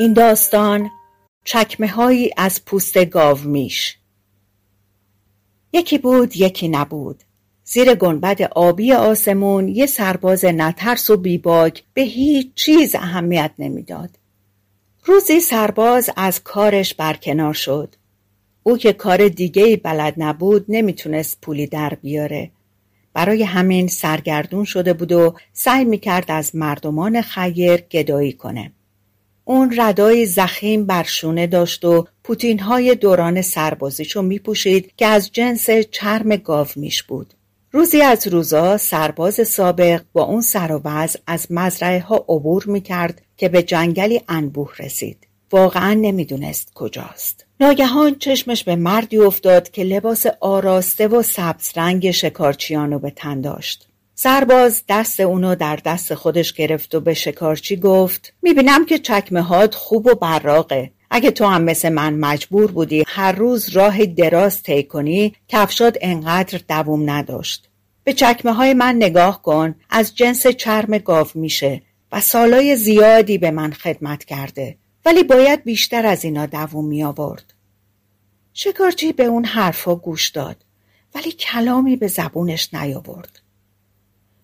این داستان چکمه هایی از پوست میش یکی بود یکی نبود زیر گنبد آبی آسمون یه سرباز نترس و بیباک به هیچ چیز اهمیت نمی‌داد. روزی سرباز از کارش برکنار شد. او که کار دیگه بلد نبود نمی‌تونست پولی در بیاره. برای همین سرگردون شده بود و سعی می‌کرد از مردمان خیر گدایی کنه. اون ردای زخیم برشونه داشت و پوتین های دوران سربازیشو میپوشید که از جنس چرم گاو میش بود. روزی از روزا سرباز سابق با اون سر و از مزرعه ها عبور می‌کرد که به جنگلی انبوه رسید. واقعا نمی‌دونست کجاست. ناگهان چشمش به مردی افتاد که لباس آراسته و سبز رنگ شکارچیانو به تن داشت. سرباز دست اونو در دست خودش گرفت و به شکارچی گفت می‌بینم که چکمه هات خوب و براغه اگه تو هم مثل من مجبور بودی هر روز راه دراز طی کنی کفشات انقدر دووم نداشت. به چکمه های من نگاه کن از جنس چرم گاو میشه و سالای زیادی به من خدمت کرده. ولی باید بیشتر از اینا دووم می آورد شکارچی به اون حرفا گوش داد ولی کلامی به زبونش نیاورد.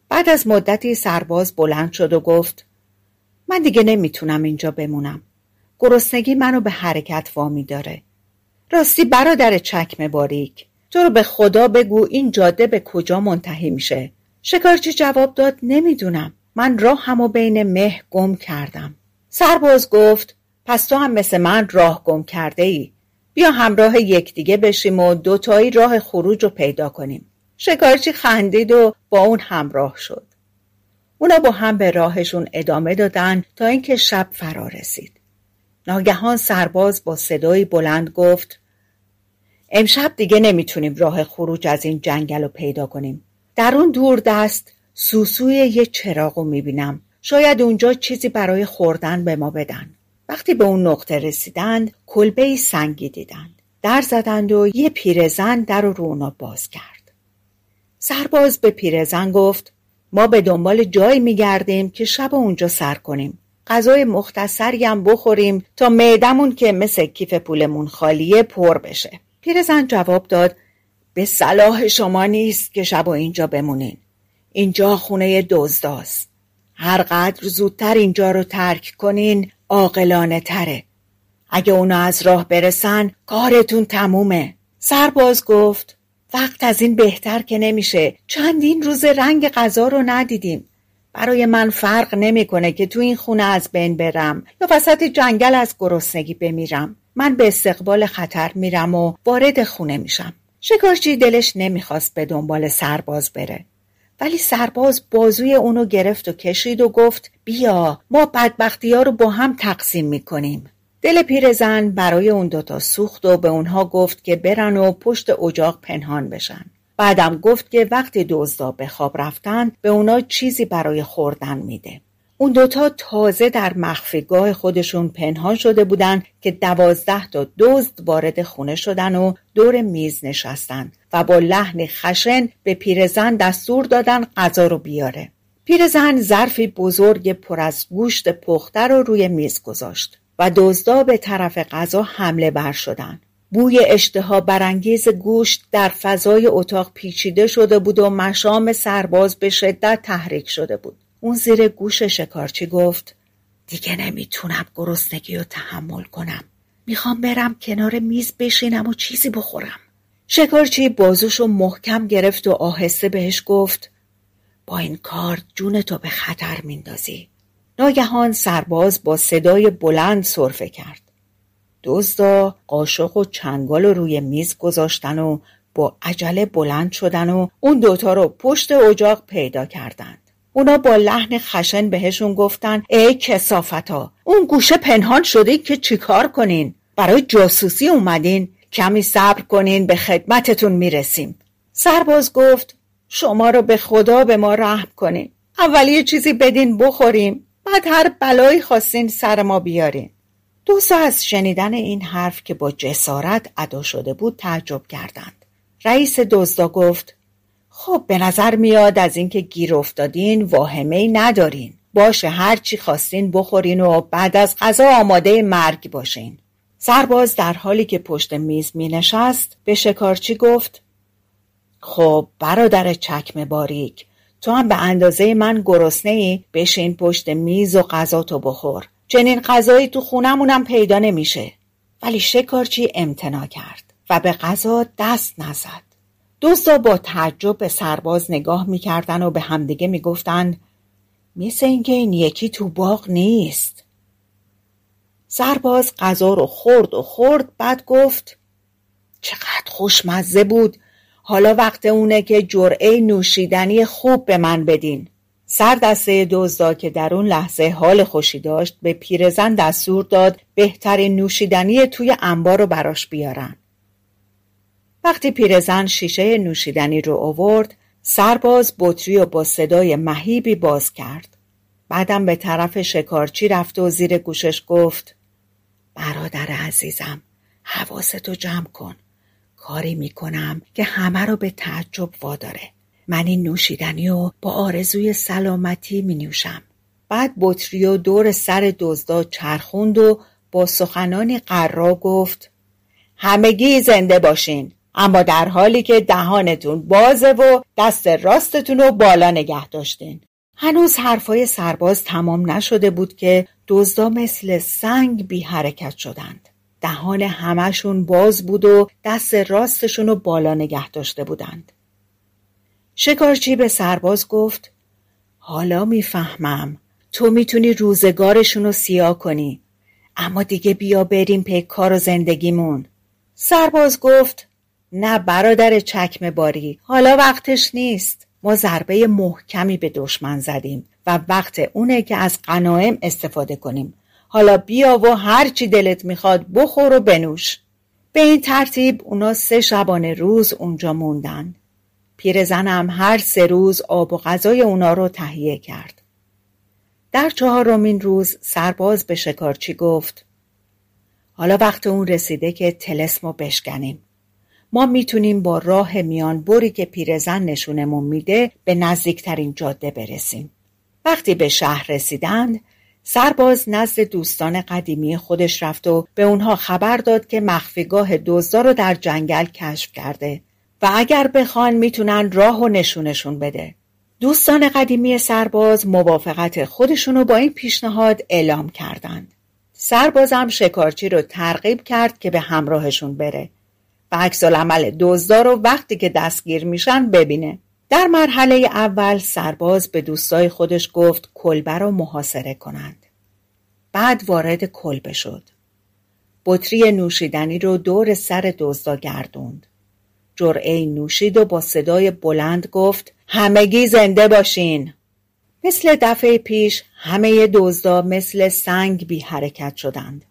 بعد از مدتی سرباز بلند شد و گفت من دیگه نمی‌تونم اینجا بمونم. گرسنگی منو به حرکت وامی داره. راستی برادر چکمه باریک تو رو به خدا بگو این جاده به کجا منتهی میشه. شکارچی جواب داد نمی‌دونم. من راه همو بین مه گم کردم. سرباز گفت پس تو هم مثل من راه گم کرده ای بیا همراه یکدیگه بشیم و دوتایی راه خروج رو پیدا کنیم. شکارچی خندید و با اون همراه شد. اونا با هم به راهشون ادامه دادن تا اینکه شب فرا رسید. ناگهان سرباز با صدایی بلند گفت امشب دیگه نمی‌تونیم راه خروج از این جنگل رو پیدا کنیم. در اون دور دست سوسوی یه چراغ رو می‌بینم. شاید اونجا چیزی برای خوردن به ما بدن. وقتی به اون نقطه رسیدند کلبه سنگی دیدند. در زدند و یه پیرزن در رو رو باز کرد. سرباز به پیرزن گفت ما به دنبال جایی میگردیم که شب اونجا سر کنیم. غذای مختصری هم بخوریم تا معدمون که مثل کیف پولمون خالیه پر بشه. پیرزن جواب داد به صلاح شما نیست که شب و اینجا بمونین. اینجا خونه دزداست. هر قدر زودتر اینجا رو ترک کنین عاقلانه تره. اگه اونا از راه برسن کارتون تمومه. سرباز گفت وقت از این بهتر که نمیشه. چندین روز رنگ غذا رو ندیدیم. برای من فرق نمی‌کنه که تو این خونه از بین برم یا وسط جنگل از گرسنگی بمیرم. من به استقبال خطر میرم و وارد خونه میشم. شکارچی دلش نمی‌خواست به دنبال سرباز بره. ولی سرباز بازوی اونو گرفت و کشید و گفت بیا ما بدبختی ها رو با هم تقسیم می‌کنیم. دل پیرزن برای اون دوتا سوخت و به اونها گفت که برن و پشت اجاق پنهان بشن. بعدم گفت که وقتی دزدا به خواب رفتن به اونا چیزی برای خوردن میده. اون دوتا تازه در مخفیگاه خودشون پنهان شده بودن که دوازده تا دزد وارد خونه شدن و دور میز نشستن و با لحن خشن به پیرزن دستور دادن غذا رو بیاره. پیرزن ظرفی بزرگ پر از گوشت پخته رو روی میز گذاشت. و دزدا به طرف غذا حمله بر شدن. بوی اشتها برانگیز گوشت در فضای اتاق پیچیده شده بود و مشام سرباز به شدت تحریک شده بود. اون زیر گوش شکارچی گفت دیگه نمی‌تونم گرسنگی رو تحمل کنم. می‌خوام برم کنار میز بشینم و چیزی بخورم. شکارچی بازوشو محکم گرفت و آهسته بهش گفت با این کار جونتو به خطر میندازی. ناگهان سرباز با صدای بلند سرفه کرد. دزدا قاشق و چنگال رو روی میز گذاشتن و با عجله بلند شدن و اون دوتا رو پشت اجاق پیدا کردند. اونا با لحن خشن بهشون گفتن ای کسافتا اون گوشه پنهان شده که چیکار کنین برای جاسوسی اومدین کمی صبر کنین به خدمتتون می‌رسیم سرباز گفت شما رو به خدا به ما رحم کنین اولی یه چیزی بدین بخوریم بعد هر بلایی خواستین سر ما بیارین. دوستا از شنیدن این حرف که با جسارت ادا شده بود تعجب کردند. رئیس دزدا گفت خب به نظر میاد از اینکه گیر افتادین واهمه ای ندارین. باشه هر چی خواستین بخورین و بعد از غذا آماده مرگ باشین. سرباز در حالی که پشت میز می نشست به شکارچی گفت خب برادر چکمه باریک تو هم به اندازه من گرسنه ای بشین پشت میز و غذا تو بخور. چنین غذایی تو خونمونم پیدا نمیشه. ولی شکارچی امتنا کرد و به غذا دست نزد. دوستا با تعجب به سرباز نگاه می‌کردن و به همدیگه می‌گفتند مثل اینکه این یکی تو باغ نیست. سرباز غذا رو خورد و خورد بعد گفت چقدر خوشمزه بود حالا وقت اونه که جرعه نوشیدنی خوب به من بدین. سر دسته دزدا که در اون لحظه حال خوشی داشت به پیرزن دستور داد بهترین نوشیدنی توی انبار رو براش بیارن. وقتی پیرزن شیشه نوشیدنی رو آورد سرباز بطری و با صدای مهیبی باز کرد. بعدم به طرف شکارچی رفت و زیر گوشش گفت برادر عزیزم حواستو جمع کن. کاری می‌کنم که همه رو به تعجب واداره. من این نوشیدنی و با آرزوی سلامتی می نوشم بعد بطری و دور سر دزدا چرخوند و با سخنانی قرا گفت همگی زنده باشین اما در حالی که دهانتون بازه و دست راستتون رو بالا نگه داشتین. هنوز حرفای سرباز تمام نشده بود که دزدا مثل سنگ بی حرکت شدند. دهان همشون باز بود و دست راستشون رو بالا نگه داشته بودند. شکارچی به سرباز گفت حالا می‌فهمم. تو می‌تونی روزگارشون رو سیاه کنی. اما دیگه بیا بریم پی کار و زندگیمون. سرباز گفت نه برادر چکمه باری. حالا وقتش نیست. ما ضربه محکمی به دشمن زدیم و وقت اونه که از قنایم استفاده کنیم. حالا بیا و هر چی دلت می‌خواد بخور و بنوش. به این ترتیب اونا سه شبانه روز اونجا موندن. پیرزنم هر سه روز آب و غذای اونا رو تهیه کرد. در چهارمین روز سرباز به شکارچی گفت حالا وقت اون رسیده که تلسمو بشکنیم. ما می‌تونیم با راه میان بری که پیرزن نشونمون میده به نزدیکترین جاده برسیم. وقتی به شهر رسیدند سرباز نزد دوستان قدیمی خودش رفت و به اونها خبر داد که مخفیگاه دزدا رو در جنگل کشف کرده و اگر بخوان می‌تونن راه و نشونشون بده. دوستان قدیمی سرباز موافقت خودشونو با این پیشنهاد اعلام کردند. سربازم شکارچی رو ترغیب کرد که به همراهشون بره. و عکس عمل دزدا رو وقتی که دستگیر میشن ببینه در مرحله اول سرباز به دوستای خودش گفت کلبه رو محاصره کنند. بعد وارد کلبه شد. بطری نوشیدنی رو دور سر دزدا گردوند. جرعه نوشید و با صدای بلند گفت همگی زنده باشین. مثل دفعه پیش همه دزدا مثل سنگ بی حرکت شدند.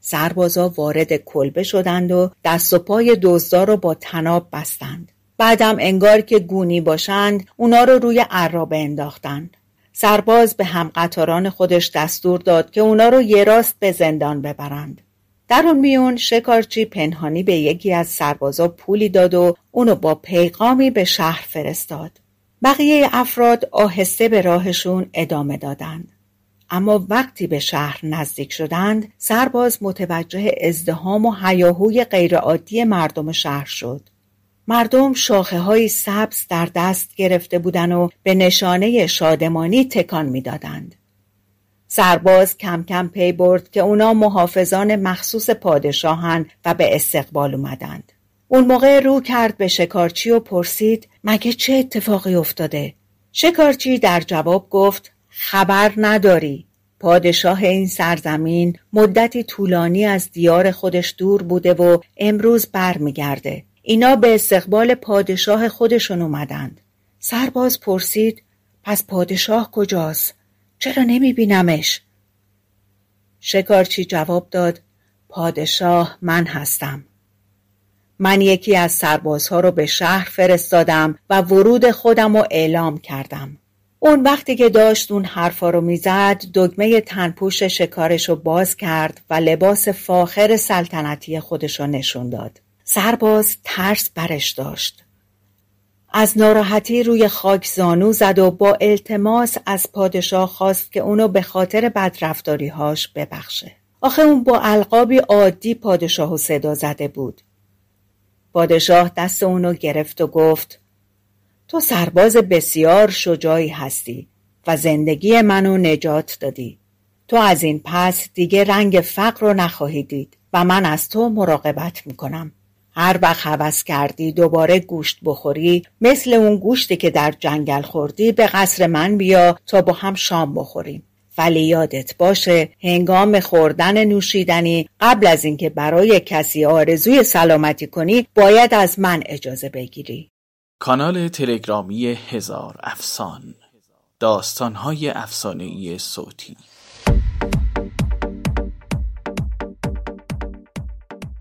سربازا وارد کلبه شدند و دست و پای دزدا رو با تناب بستند. بعدم انگار که گونی باشند اونا رو روی عرابه انداختند. سرباز به هم قطاران خودش دستور داد که اونا رو یه راست به زندان ببرند. در اون میون شکارچی پنهانی به یکی از سربازا پولی داد و اونو با پیغامی به شهر فرستاد. بقیه افراد آهسته به راهشون ادامه دادند. اما وقتی به شهر نزدیک شدند سرباز متوجه ازدهام و هیاهوی غیرعادی مردم شهر شد مردم شاخه های سبز در دست گرفته بودند و به نشانه شادمانی تکان می‌دادند. سرباز کم کم پی برد که اونا محافظان مخصوص پادشاهن و به استقبال اومدند. اون موقع رو کرد به شکارچی و پرسید مگه چه اتفاقی افتاده؟ شکارچی در جواب گفت خبر نداری پادشاه این سرزمین مدتی طولانی از دیار خودش دور بوده و امروز برمیگرده اینا به استقبال پادشاه خودشون اومدند سرباز پرسید پس پادشاه کجاست؟ چرا نمی بینمش؟ شکارچی جواب داد پادشاه من هستم من یکی از سربازها رو به شهر فرستادم و ورود خودم رو اعلام کردم اون وقتی که داشت اون حرفا رو می‌زد دگمه تنپوش شکارش رو باز کرد و لباس فاخر سلطنتی خودش رو نشون داد سرباز ترس برش داشت. از ناراحتی روی خاک زانو زد و با التماس از پادشاه خواست که اونو به خاطر بدرفتاریهاش ببخشه. آخه اون با القابی عادی پادشاهو صدا زده بود. پادشاه دست اونو گرفت و گفت تو سرباز بسیار شجاعی هستی و زندگی منو نجات دادی. تو از این پس دیگه رنگ فقر رو نخواهی دید و من از تو مراقبت می‌کنم. هر وقت حوض کردی دوباره گوشت بخوری مثل اون گوشتی که در جنگل خوردی به قصر من بیا تا با هم شام بخوریم. ولی یادت باشه هنگام خوردن نوشیدنی قبل از اینکه برای کسی آرزوی سلامتی کنی باید از من اجازه بگیری. کانال تلگرامی هزار افسان داستانهای افسانهای صوتی.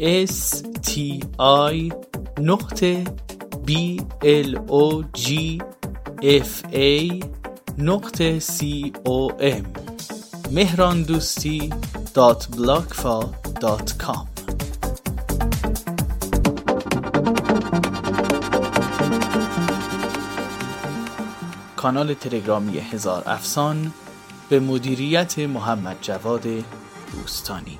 s t i نقطه b l o g f a نقطه c o m مهران دوستی دات بلاکفا دات کام کانال تلگرامی هزار افسان به مدیریت محمد جواد دوستانی